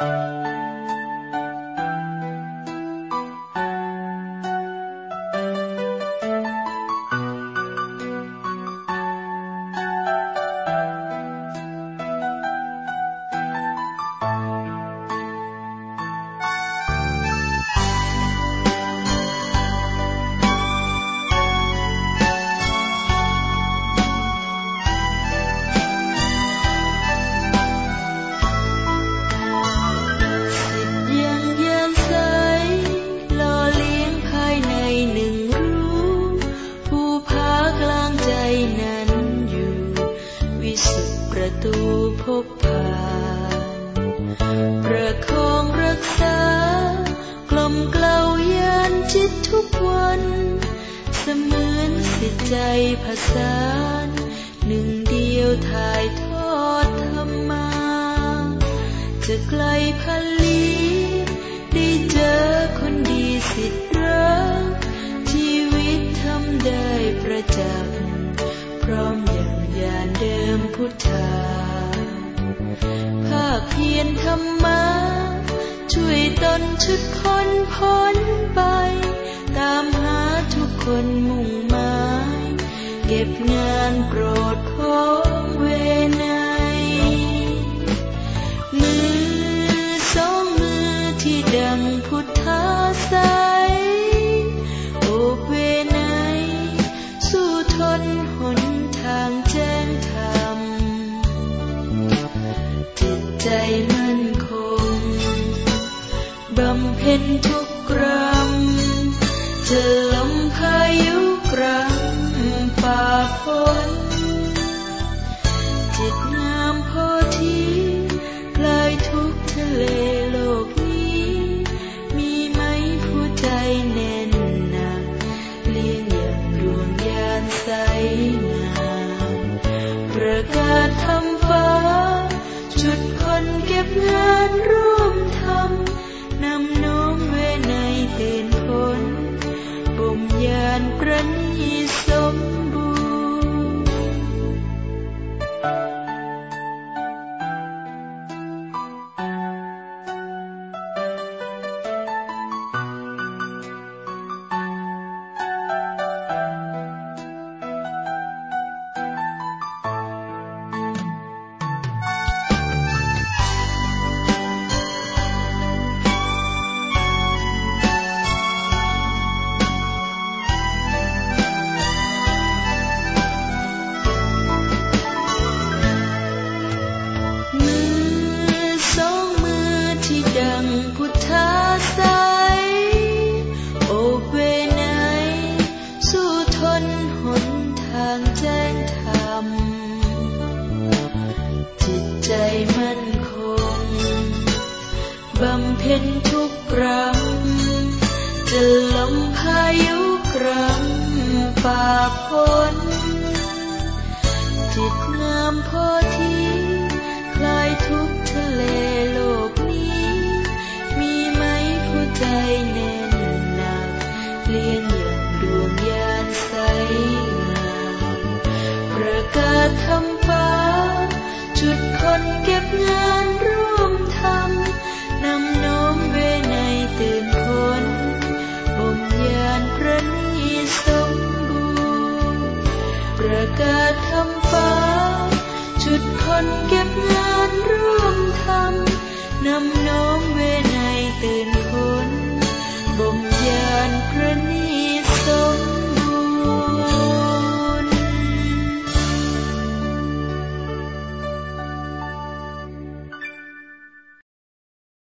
Música ประตูพบผ่านประคองรักษากล่อมเกลายานจิตทุกวัน เสมือนสิจใจผสานหนึ่งเดียวถ่ายทอดธรรมา จะไกลพัลีได้เจอคนดีสิทธิ์รักชีวิตทำได้ประจักษ มพุทธาภาคเพียรธรรมะช่วยตนชุดคนพ้นไป ตามหาทุกคนมุ่งหมาย เก็บงานโปร ใจมั่นคง บำเพ็ญทุกกรรมเจอ 啊。 เห็นทุกเรา con kiếp lan rước thăm năm nóm quê này từ